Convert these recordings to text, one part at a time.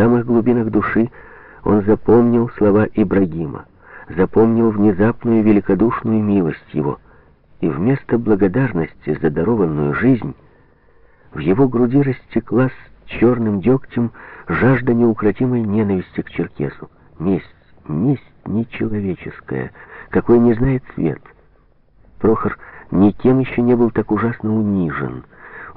самых глубинах души он запомнил слова Ибрагима, запомнил внезапную великодушную милость его, и вместо благодарности за дарованную жизнь в его груди растеклась черным дегтем жажда неукротимой ненависти к черкесу. Месть, месть нечеловеческая, какой не знает свет. Прохор никем еще не был так ужасно унижен.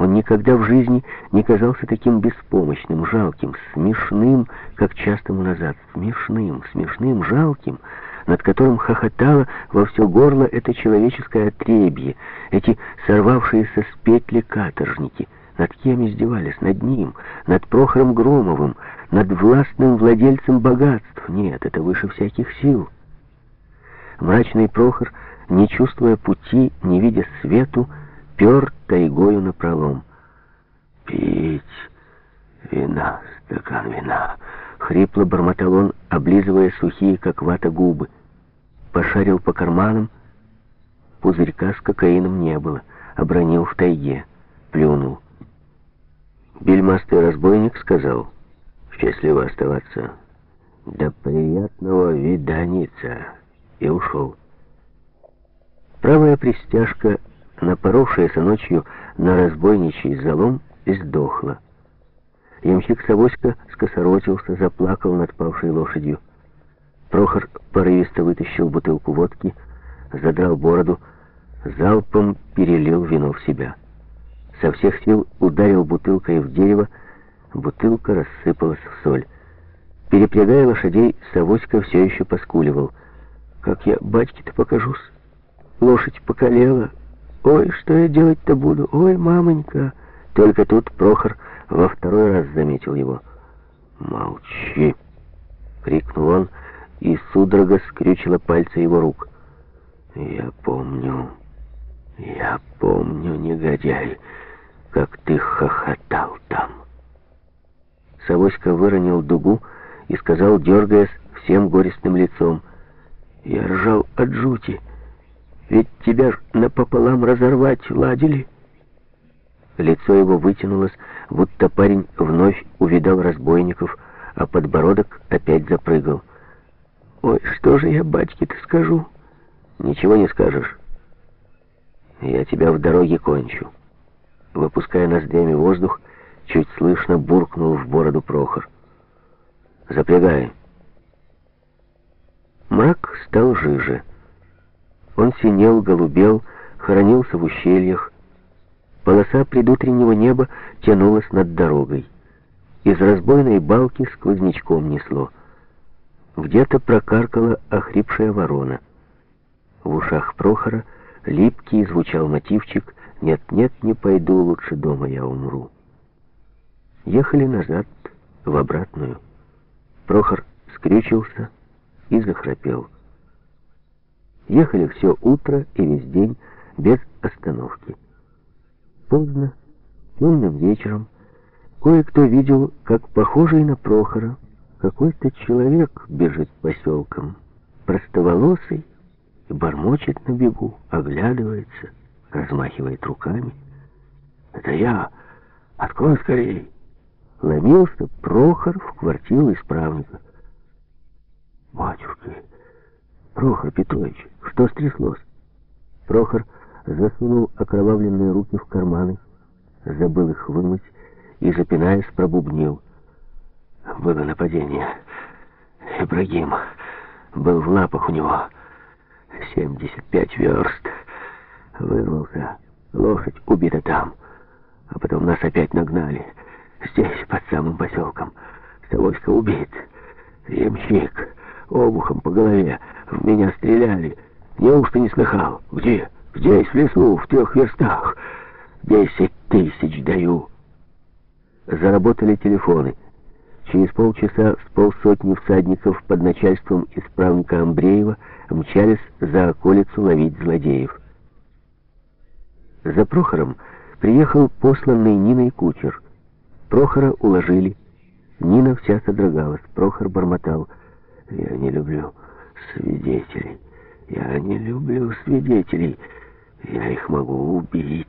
Он никогда в жизни не казался таким беспомощным, жалким, смешным, как часто ему назад. Смешным, смешным, жалким, над которым хохотало во все горло это человеческое отребье, эти сорвавшиеся с петли каторжники. Над кем издевались? Над ним, над Прохором Громовым, над властным владельцем богатств. Нет, это выше всяких сил. Мрачный Прохор, не чувствуя пути, не видя свету, пер тайгою напролом. «Пить вина, стакан вина!» — хрипло бормотал он, облизывая сухие, как вата, губы. Пошарил по карманам. Пузырька с кокаином не было. Обронил в тайге. Плюнул. Бельмастый разбойник сказал, «Счастливо оставаться. До приятного виданица!» И ушел. Правая пристяжка напоровшаяся ночью на разбойничий залом, издохла. Ямщик Савоська скосоротился, заплакал над павшей лошадью. Прохор порывисто вытащил бутылку водки, задрал бороду, залпом перелил вино в себя. Со всех сил ударил бутылкой в дерево, бутылка рассыпалась в соль. Перепрягая лошадей, Савоська все еще поскуливал. «Как я батьке-то покажусь? Лошадь покалела, «Ой, что я делать-то буду? Ой, мамонька!» Только тут Прохор во второй раз заметил его. «Молчи!» — крикнул он, и судорога скрючила пальцы его рук. «Я помню, я помню, негодяй, как ты хохотал там!» Савоська выронил дугу и сказал, дергаясь всем горестным лицом, «Я ржал от жути!» Ведь тебя ж напополам разорвать ладили. Лицо его вытянулось, будто парень вновь увидал разбойников, а подбородок опять запрыгал. «Ой, что же я батьке-то скажу?» «Ничего не скажешь. Я тебя в дороге кончу». Выпуская ноздрями воздух, чуть слышно буркнул в бороду Прохор. «Запрягай». Мрак стал жиже. Он синел, голубел, хоронился в ущельях. Полоса предутреннего неба тянулась над дорогой. Из разбойной балки сквознячком несло. Где-то прокаркала охрипшая ворона. В ушах Прохора липкий звучал мотивчик «Нет-нет, не пойду, лучше дома я умру». Ехали назад, в обратную. Прохор скрючился и захрапел. Ехали все утро и весь день без остановки. Поздно, темным вечером, кое-кто видел, как похожий на Прохора какой-то человек бежит поселком, простоволосый, и бормочет на бегу, оглядывается, размахивает руками. «Это я! Открой скорей!» Ломился Прохор в квартиру исправника. «Батюшки!» «Прохор Петрович, что стряслось?» Прохор засунул окровавленные руки в карманы, забыл их вымыть и, запинаясь, пробубнил. Было нападение. Ибрагим был в лапах у него. 75 верст. Вырвался. Лошадь убита там. А потом нас опять нагнали. Здесь, под самым поселком. Савойска убит. Ямщик обухом по голове. В меня стреляли. Неужто не слыхал? Где? Здесь, в лесу, в трех верстах. Десять тысяч даю. Заработали телефоны. Через полчаса с полсотни всадников под начальством исправника Амбреева мчались за околицу ловить злодеев. За Прохором приехал посланный Ниной кучер. Прохора уложили. Нина вся содрогалась. Прохор бормотал — я не люблю свидетелей. Я не люблю свидетелей. Я их могу убить.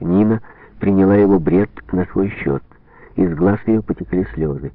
Нина приняла его бред на свой счет из глаз ее потекли слезы.